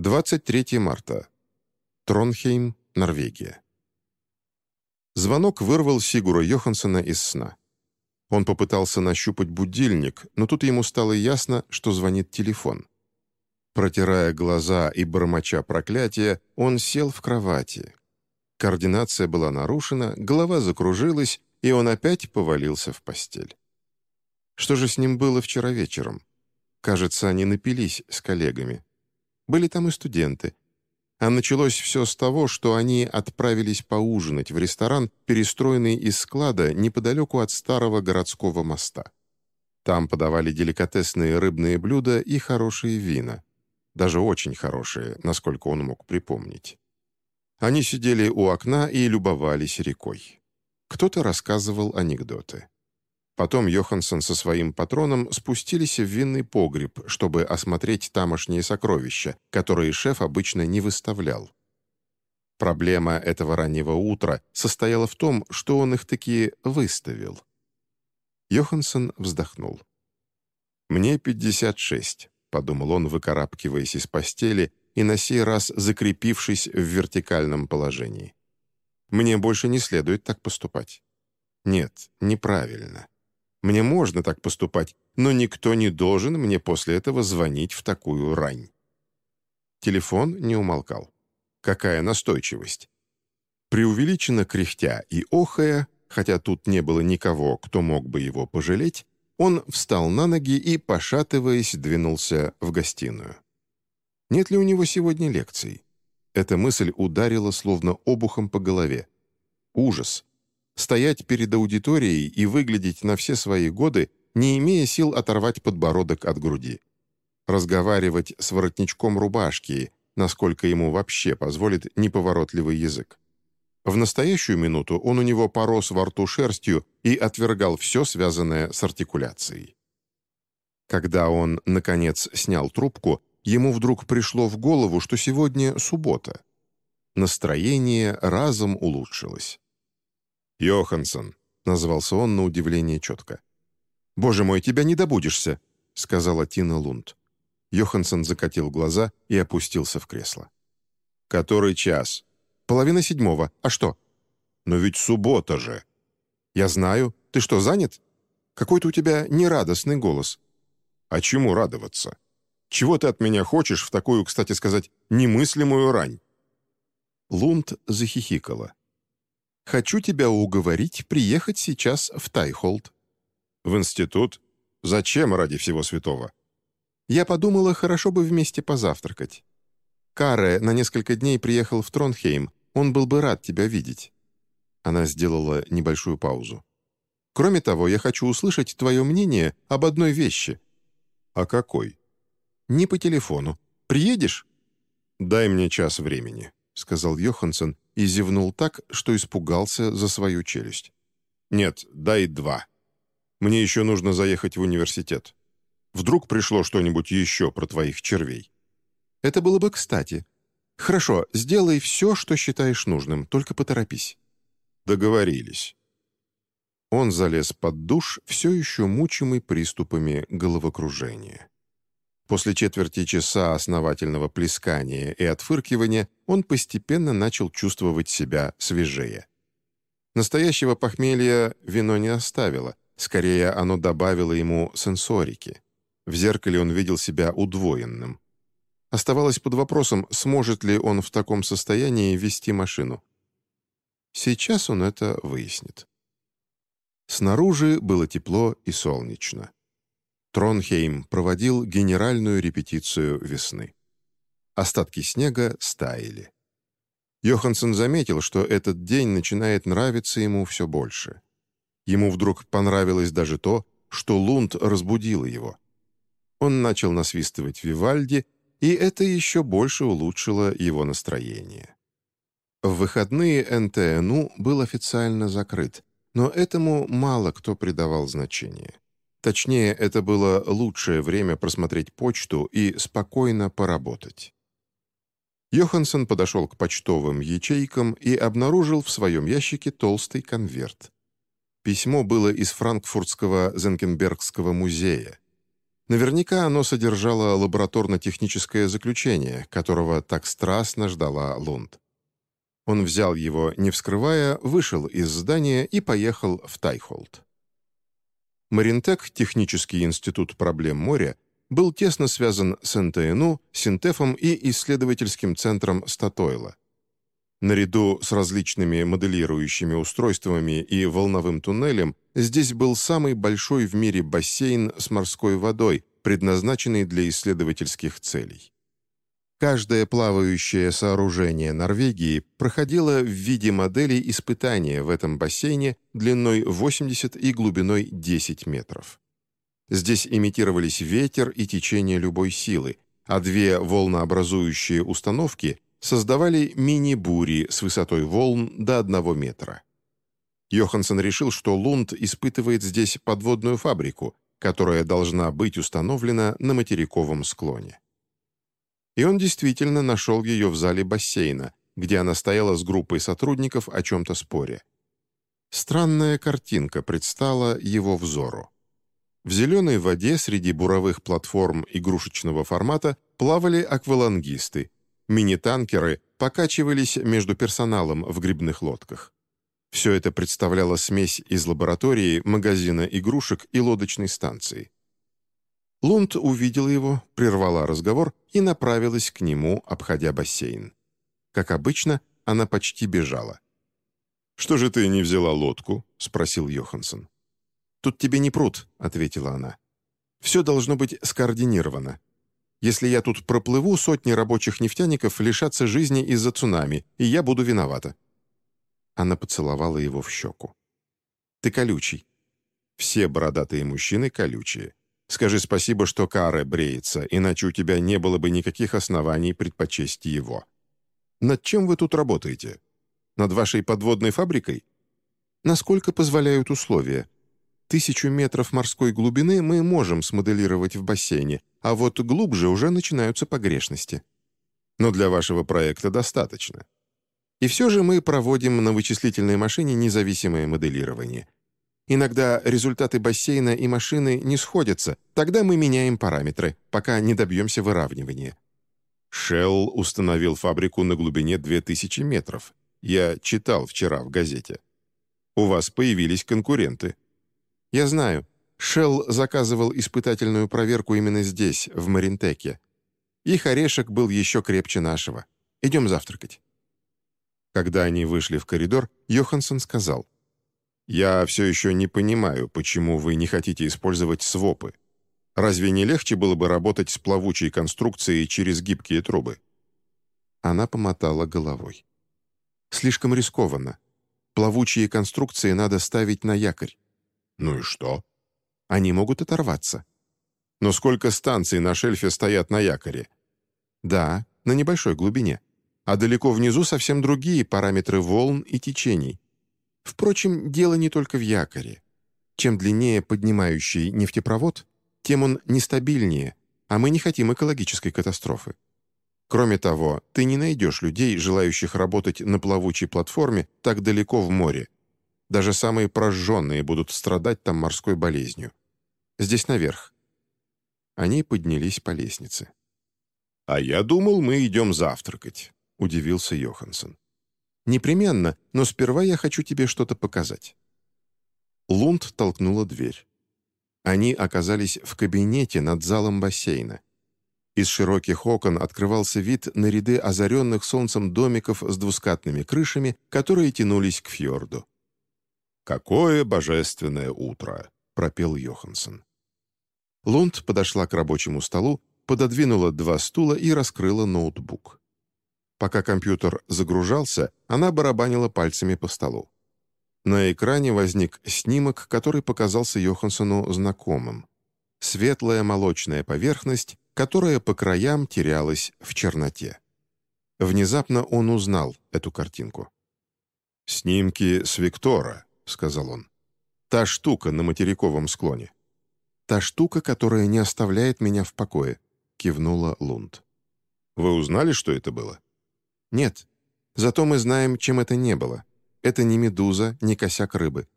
23 марта. Тронхейм, Норвегия. Звонок вырвал Сигура Йоханссона из сна. Он попытался нащупать будильник, но тут ему стало ясно, что звонит телефон. Протирая глаза и бормоча проклятия, он сел в кровати. Координация была нарушена, голова закружилась, и он опять повалился в постель. Что же с ним было вчера вечером? Кажется, они напились с коллегами. Были там и студенты. А началось все с того, что они отправились поужинать в ресторан, перестроенный из склада неподалеку от старого городского моста. Там подавали деликатесные рыбные блюда и хорошие вина. Даже очень хорошие, насколько он мог припомнить. Они сидели у окна и любовались рекой. Кто-то рассказывал анекдоты. Потом Йоханссон со своим патроном спустились в винный погреб, чтобы осмотреть тамошние сокровища, которые шеф обычно не выставлял. Проблема этого раннего утра состояла в том, что он их таки выставил. Йоханссон вздохнул. «Мне 56», — подумал он, выкарабкиваясь из постели и на сей раз закрепившись в вертикальном положении. «Мне больше не следует так поступать». «Нет, неправильно. Мне можно так поступать, но никто не должен мне после этого звонить в такую рань. Телефон не умолкал. Какая настойчивость. Преувеличенно кряхтя и охая, хотя тут не было никого, кто мог бы его пожалеть, он встал на ноги и, пошатываясь, двинулся в гостиную. Нет ли у него сегодня лекций? Эта мысль ударила словно обухом по голове. Ужас стоять перед аудиторией и выглядеть на все свои годы, не имея сил оторвать подбородок от груди. Разговаривать с воротничком рубашки, насколько ему вообще позволит неповоротливый язык. В настоящую минуту он у него порос во рту шерстью и отвергал все, связанное с артикуляцией. Когда он, наконец, снял трубку, ему вдруг пришло в голову, что сегодня суббота. Настроение разом улучшилось. «Йоханссон», — назвался он на удивление четко. «Боже мой, тебя не добудешься», — сказала Тина Лунд. Йоханссон закатил глаза и опустился в кресло. «Который час?» «Половина седьмого. А что?» «Но ведь суббота же». «Я знаю. Ты что, занят? Какой-то у тебя нерадостный голос». «А чему радоваться? Чего ты от меня хочешь в такую, кстати сказать, немыслимую рань?» Лунд захихикала. Хочу тебя уговорить приехать сейчас в Тайхолд». «В институт? Зачем ради всего святого?» «Я подумала, хорошо бы вместе позавтракать. Каре на несколько дней приехал в Тронхейм, он был бы рад тебя видеть». Она сделала небольшую паузу. «Кроме того, я хочу услышать твое мнение об одной вещи». «О какой?» «Не по телефону. Приедешь?» «Дай мне час времени», — сказал Йоханссон и зевнул так, что испугался за свою челюсть. «Нет, дай два. Мне еще нужно заехать в университет. Вдруг пришло что-нибудь еще про твоих червей?» «Это было бы кстати. Хорошо, сделай все, что считаешь нужным, только поторопись». «Договорились». Он залез под душ, все еще мучимый приступами головокружения. После четверти часа основательного плескания и отфыркивания он постепенно начал чувствовать себя свежее. Настоящего похмелья вино не оставило, скорее оно добавило ему сенсорики. В зеркале он видел себя удвоенным. Оставалось под вопросом, сможет ли он в таком состоянии вести машину. Сейчас он это выяснит. Снаружи было тепло и солнечно. Тронхейм проводил генеральную репетицию весны. Остатки снега стаяли. Йоханссон заметил, что этот день начинает нравиться ему все больше. Ему вдруг понравилось даже то, что Лунд разбудила его. Он начал насвистывать Вивальди, и это еще больше улучшило его настроение. В выходные НТНУ был официально закрыт, но этому мало кто придавал значение. Точнее, это было лучшее время просмотреть почту и спокойно поработать. Йоханссон подошел к почтовым ячейкам и обнаружил в своем ящике толстый конверт. Письмо было из франкфуртского Зенкенбергского музея. Наверняка оно содержало лабораторно-техническое заключение, которого так страстно ждала Лунд. Он взял его, не вскрывая, вышел из здания и поехал в Тайхолд. Маринтек, технический институт проблем моря, был тесно связан с НТНУ, Синтефом и исследовательским центром Статойла. Наряду с различными моделирующими устройствами и волновым туннелем, здесь был самый большой в мире бассейн с морской водой, предназначенный для исследовательских целей. Каждое плавающее сооружение Норвегии проходило в виде модели испытания в этом бассейне длиной 80 и глубиной 10 метров. Здесь имитировались ветер и течение любой силы, а две волнообразующие установки создавали мини-бури с высотой волн до одного метра. Йоханссон решил, что Лунд испытывает здесь подводную фабрику, которая должна быть установлена на материковом склоне. И он действительно нашел ее в зале бассейна, где она стояла с группой сотрудников о чем-то споре. Странная картинка предстала его взору. В зеленой воде среди буровых платформ игрушечного формата плавали аквалангисты, Мини-танкеры покачивались между персоналом в грибных лодках. Все это представляло смесь из лаборатории, магазина игрушек и лодочной станции. Лунд увидела его, прервала разговор и направилась к нему, обходя бассейн. Как обычно, она почти бежала. «Что же ты не взяла лодку?» — спросил Йоханссон. «Тут тебе не пруд», — ответила она. «Все должно быть скоординировано. Если я тут проплыву, сотни рабочих нефтяников лишатся жизни из-за цунами, и я буду виновата». Она поцеловала его в щеку. «Ты колючий». «Все бородатые мужчины колючие. Скажи спасибо, что Каре бреется, иначе у тебя не было бы никаких оснований предпочесть его. Над чем вы тут работаете? Над вашей подводной фабрикой? Насколько позволяют условия?» Тысячу метров морской глубины мы можем смоделировать в бассейне, а вот глубже уже начинаются погрешности. Но для вашего проекта достаточно. И все же мы проводим на вычислительной машине независимое моделирование. Иногда результаты бассейна и машины не сходятся, тогда мы меняем параметры, пока не добьемся выравнивания. Shell установил фабрику на глубине 2000 метров. Я читал вчера в газете. У вас появились конкуренты. «Я знаю. Шелл заказывал испытательную проверку именно здесь, в Маринтеке. Их орешек был еще крепче нашего. Идем завтракать». Когда они вышли в коридор, Йоханссон сказал, «Я все еще не понимаю, почему вы не хотите использовать свопы. Разве не легче было бы работать с плавучей конструкцией через гибкие трубы?» Она помотала головой. «Слишком рискованно. Плавучие конструкции надо ставить на якорь. Ну и что? Они могут оторваться. Но сколько станций на шельфе стоят на якоре? Да, на небольшой глубине. А далеко внизу совсем другие параметры волн и течений. Впрочем, дело не только в якоре. Чем длиннее поднимающий нефтепровод, тем он нестабильнее, а мы не хотим экологической катастрофы. Кроме того, ты не найдешь людей, желающих работать на плавучей платформе так далеко в море, даже самые прожженные будут страдать там морской болезнью. Здесь наверх». Они поднялись по лестнице. «А я думал, мы идем завтракать», — удивился Йоханссон. «Непременно, но сперва я хочу тебе что-то показать». Лунд толкнула дверь. Они оказались в кабинете над залом бассейна. Из широких окон открывался вид на ряды озаренных солнцем домиков с двускатными крышами, которые тянулись к фьорду. «Какое божественное утро!» — пропел Йоханссон. Лунд подошла к рабочему столу, пододвинула два стула и раскрыла ноутбук. Пока компьютер загружался, она барабанила пальцами по столу. На экране возник снимок, который показался Йоханссону знакомым. Светлая молочная поверхность, которая по краям терялась в черноте. Внезапно он узнал эту картинку. «Снимки с Виктора», сказал он. «Та штука на материковом склоне». «Та штука, которая не оставляет меня в покое», — кивнула Лунд. «Вы узнали, что это было?» «Нет. Зато мы знаем, чем это не было. Это не медуза, не косяк рыбы.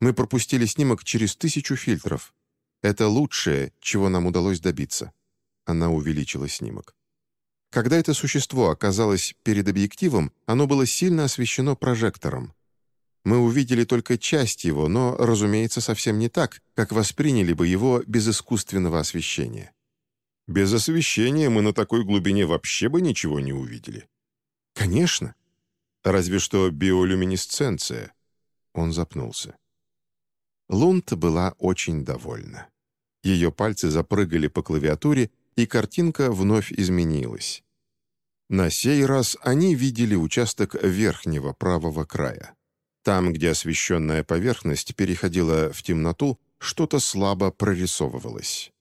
Мы пропустили снимок через тысячу фильтров. Это лучшее, чего нам удалось добиться». Она увеличила снимок. Когда это существо оказалось перед объективом, оно было сильно освещено прожектором. Мы увидели только часть его, но, разумеется, совсем не так, как восприняли бы его без искусственного освещения. Без освещения мы на такой глубине вообще бы ничего не увидели. Конечно. Разве что биолюминесценция. Он запнулся. Лунд была очень довольна. Ее пальцы запрыгали по клавиатуре, и картинка вновь изменилась. На сей раз они видели участок верхнего правого края. Там, где освещенная поверхность переходила в темноту, что-то слабо прорисовывалось.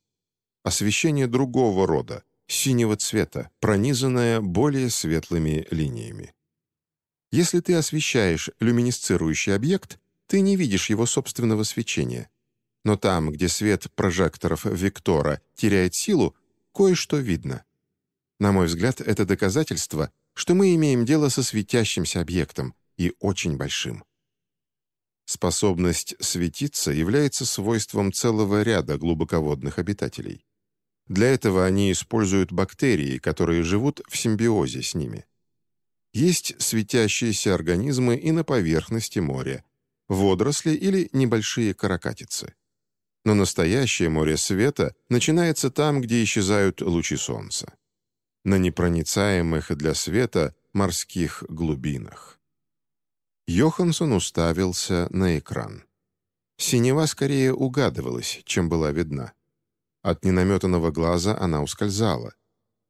Освещение другого рода, синего цвета, пронизанное более светлыми линиями. Если ты освещаешь люминесцирующий объект, ты не видишь его собственного свечения. Но там, где свет прожекторов Виктора теряет силу, кое-что видно. На мой взгляд, это доказательство, что мы имеем дело со светящимся объектом, и очень большим. Способность светиться является свойством целого ряда глубоководных обитателей. Для этого они используют бактерии, которые живут в симбиозе с ними. Есть светящиеся организмы и на поверхности моря, водоросли или небольшие каракатицы. Но настоящее море света начинается там, где исчезают лучи солнца. На непроницаемых для света морских глубинах. Йоханссон уставился на экран. Синева скорее угадывалась, чем была видна. От ненаметанного глаза она ускользала.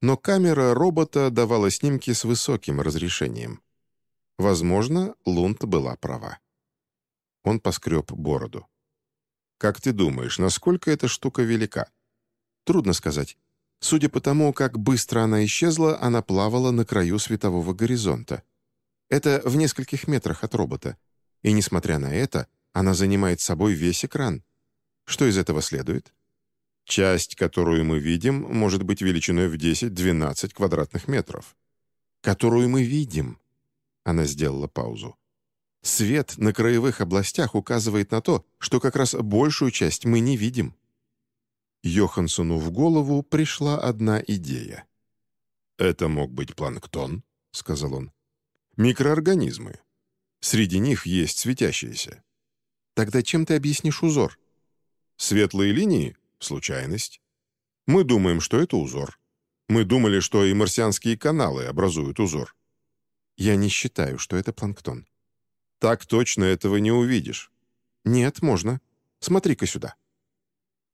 Но камера робота давала снимки с высоким разрешением. Возможно, Лунд была права. Он поскреб бороду. «Как ты думаешь, насколько эта штука велика?» «Трудно сказать. Судя по тому, как быстро она исчезла, она плавала на краю светового горизонта. Это в нескольких метрах от робота. И несмотря на это, она занимает собой весь экран. Что из этого следует?» Часть, которую мы видим, может быть величиной в 10-12 квадратных метров. Которую мы видим. Она сделала паузу. Свет на краевых областях указывает на то, что как раз большую часть мы не видим. Йохансону в голову пришла одна идея. «Это мог быть планктон», — сказал он. «Микроорганизмы. Среди них есть светящиеся». «Тогда чем ты объяснишь узор?» «Светлые линии — случайность. Мы думаем, что это узор. Мы думали, что и марсианские каналы образуют узор». «Я не считаю, что это планктон», так точно этого не увидишь». «Нет, можно. Смотри-ка сюда».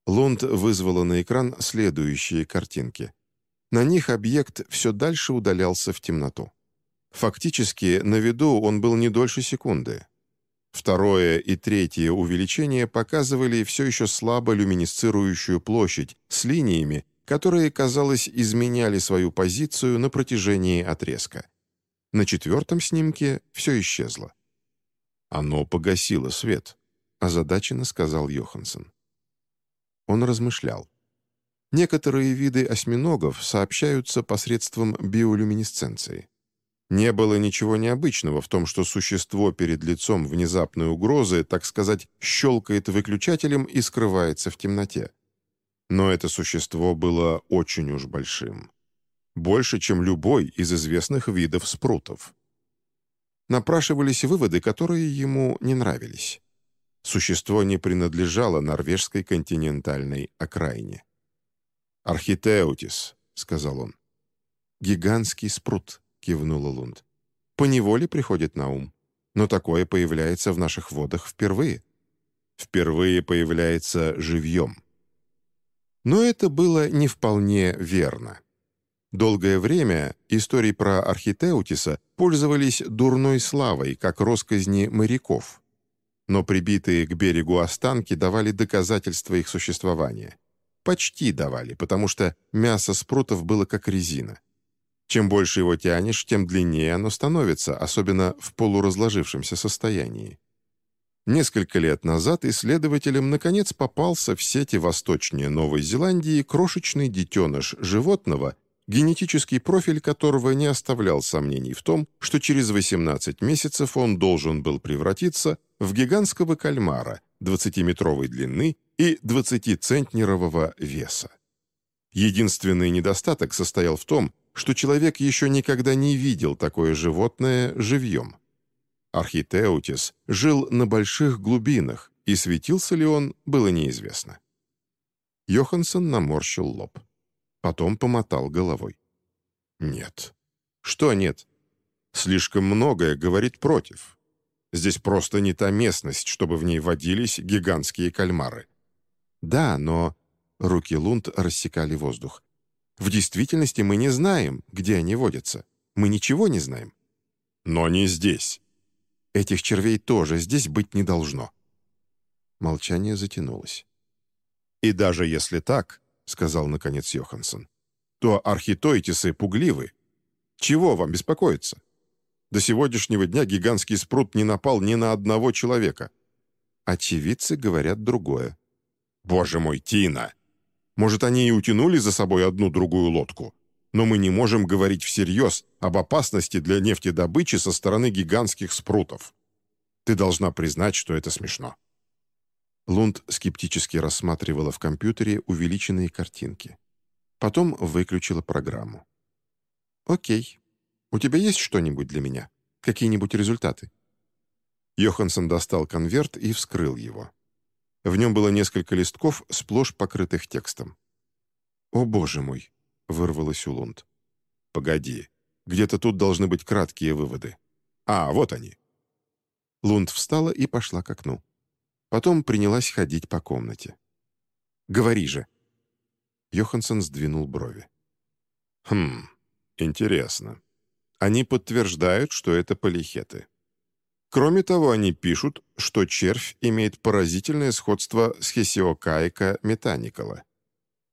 Лунд вызвала на экран следующие картинки. На них объект все дальше удалялся в темноту. Фактически, на виду он был не дольше секунды. Второе и третье увеличение показывали все еще слабо люминесцирующую площадь с линиями, которые, казалось, изменяли свою позицию на протяжении отрезка. На четвертом снимке все исчезло. «Оно погасило свет», — озадаченно сказал Йоханссон. Он размышлял. Некоторые виды осьминогов сообщаются посредством биолюминесценции. Не было ничего необычного в том, что существо перед лицом внезапной угрозы, так сказать, щелкает выключателем и скрывается в темноте. Но это существо было очень уж большим. Больше, чем любой из известных видов спрутов напрашивались выводы, которые ему не нравились. Существо не принадлежало норвежской континентальной окраине. «Архитеутис», — сказал он. «Гигантский спрут», — кивнула Лунд. «Поневоле приходит на ум, но такое появляется в наших водах впервые. Впервые появляется живьем». Но это было не вполне верно. Долгое время истории про Архитеутиса пользовались дурной славой, как росказни моряков. Но прибитые к берегу останки давали доказательства их существования. Почти давали, потому что мясо спрутов было как резина. Чем больше его тянешь, тем длиннее оно становится, особенно в полуразложившемся состоянии. Несколько лет назад исследователям наконец попался в сети восточнее Новой Зеландии крошечный детеныш животного, генетический профиль которого не оставлял сомнений в том, что через 18 месяцев он должен был превратиться в гигантского кальмара 20-метровой длины и 20-центнерового веса. Единственный недостаток состоял в том, что человек еще никогда не видел такое животное живьем. Архитеутис жил на больших глубинах, и светился ли он, было неизвестно. Йоханссон наморщил лоб. Потом помотал головой. «Нет». «Что нет?» «Слишком многое говорит против. Здесь просто не та местность, чтобы в ней водились гигантские кальмары». «Да, но...» Руки Лунд рассекали воздух. «В действительности мы не знаем, где они водятся. Мы ничего не знаем». «Но не здесь». «Этих червей тоже здесь быть не должно». Молчание затянулось. «И даже если так, — сказал наконец Йоханссон, — то архитоитисы пугливы. Чего вам беспокоиться? До сегодняшнего дня гигантский спрут не напал ни на одного человека. Очевидцы говорят другое. «Боже мой, Тина! Может, они и утянули за собой одну-другую лодку? Но мы не можем говорить всерьез об опасности для нефтедобычи со стороны гигантских спрутов. Ты должна признать, что это смешно». Лунд скептически рассматривала в компьютере увеличенные картинки. Потом выключила программу. «Окей. У тебя есть что-нибудь для меня? Какие-нибудь результаты?» Йоханссон достал конверт и вскрыл его. В нем было несколько листков, сплошь покрытых текстом. «О, боже мой!» — вырвалось у Лунд. «Погоди. Где-то тут должны быть краткие выводы. А, вот они». Лунд встала и пошла к окну. Потом принялась ходить по комнате. «Говори же!» Йоханссон сдвинул брови. «Хм, интересно. Они подтверждают, что это полихеты. Кроме того, они пишут, что червь имеет поразительное сходство с хесиокаика метаникола.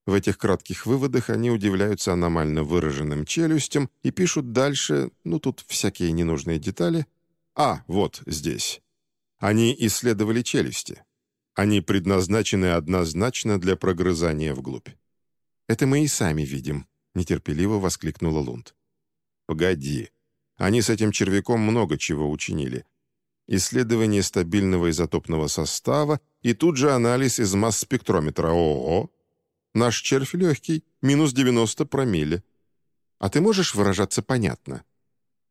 В этих кратких выводах они удивляются аномально выраженным челюстям и пишут дальше, ну тут всякие ненужные детали. А, вот здесь. Они исследовали челюсти. Они предназначены однозначно для прогрызания вглубь. «Это мы и сами видим», — нетерпеливо воскликнула Лунд. «Погоди. Они с этим червяком много чего учинили. Исследование стабильного изотопного состава и тут же анализ из масс-спектрометра. Ого! Наш червь легкий, минус 90 промилле. А ты можешь выражаться понятно?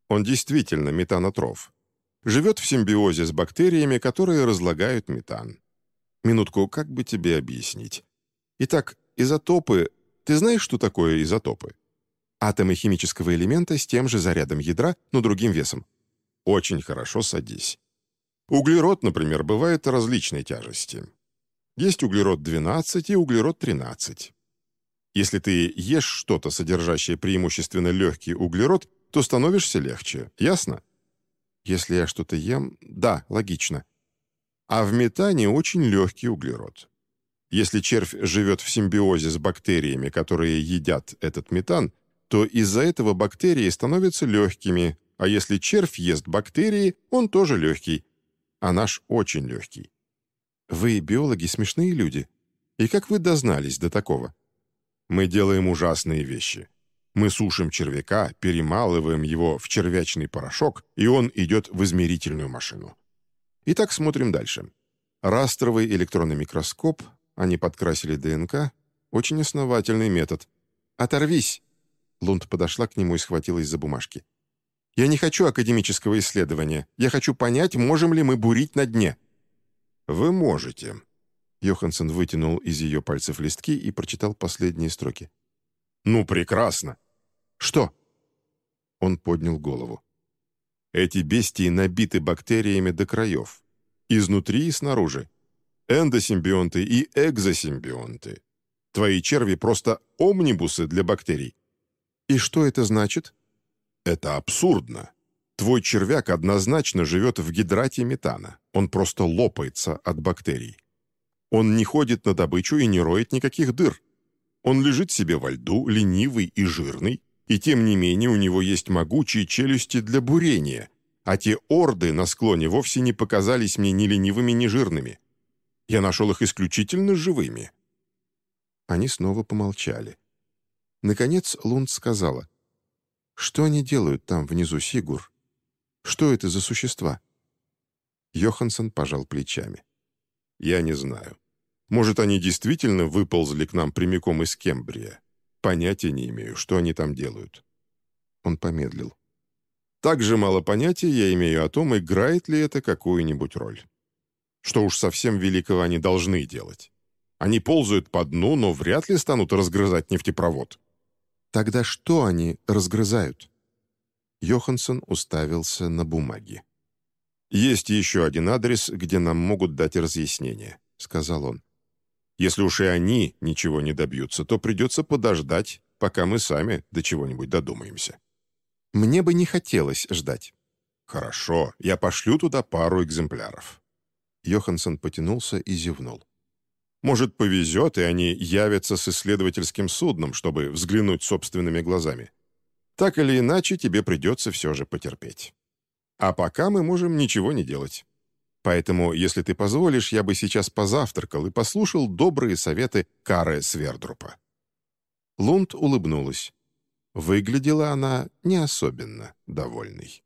Он действительно метанотроф живет в симбиозе с бактериями, которые разлагают метан. Минутку, как бы тебе объяснить? Итак, изотопы... Ты знаешь, что такое изотопы? Атомы химического элемента с тем же зарядом ядра, но другим весом. Очень хорошо, садись. Углерод, например, бывает различной тяжести. Есть углерод-12 и углерод-13. Если ты ешь что-то, содержащее преимущественно легкий углерод, то становишься легче, ясно? Если я что-то ем, да, логично. А в метане очень легкий углерод. Если червь живет в симбиозе с бактериями, которые едят этот метан, то из-за этого бактерии становятся легкими, а если червь ест бактерии, он тоже легкий, а наш очень легкий. Вы, биологи, смешные люди. И как вы дознались до такого? Мы делаем ужасные вещи. Мы сушим червяка, перемалываем его в червячный порошок, и он идет в измерительную машину. Итак, смотрим дальше. Растровый электронный микроскоп, они подкрасили ДНК, очень основательный метод. «Оторвись!» Лунд подошла к нему и схватилась за бумажки. «Я не хочу академического исследования. Я хочу понять, можем ли мы бурить на дне». «Вы можете». Йоханссон вытянул из ее пальцев листки и прочитал последние строки. «Ну, прекрасно. «Что?» Он поднял голову. «Эти бестии набиты бактериями до краев. Изнутри и снаружи. Эндосимбионты и экзосимбионты. Твои черви просто омнибусы для бактерий». «И что это значит?» «Это абсурдно. Твой червяк однозначно живет в гидрате метана. Он просто лопается от бактерий. Он не ходит на добычу и не роет никаких дыр. Он лежит себе во льду, ленивый и жирный, и тем не менее у него есть могучие челюсти для бурения, а те орды на склоне вовсе не показались мне ни ленивыми, ни жирными. Я нашел их исключительно живыми». Они снова помолчали. Наконец Лунд сказала, «Что они делают там внизу, Сигур? Что это за существа?» Йоханссон пожал плечами. «Я не знаю. Может, они действительно выползли к нам прямиком из Кембрия? Понятия не имею, что они там делают». Он помедлил. «Также мало понятия я имею о том, играет ли это какую-нибудь роль. Что уж совсем великого они должны делать. Они ползают по дну, но вряд ли станут разгрызать нефтепровод». «Тогда что они разгрызают?» Йоханссон уставился на бумаги. «Есть еще один адрес, где нам могут дать разъяснение», — сказал он. «Если уж и они ничего не добьются, то придется подождать, пока мы сами до чего-нибудь додумаемся». «Мне бы не хотелось ждать». «Хорошо, я пошлю туда пару экземпляров». Йоханссон потянулся и зевнул. «Может, повезет, и они явятся с исследовательским судном, чтобы взглянуть собственными глазами. Так или иначе, тебе придется все же потерпеть. А пока мы можем ничего не делать. Поэтому, если ты позволишь, я бы сейчас позавтракал и послушал добрые советы Кары Свердрупа». Лунд улыбнулась. Выглядела она не особенно довольной.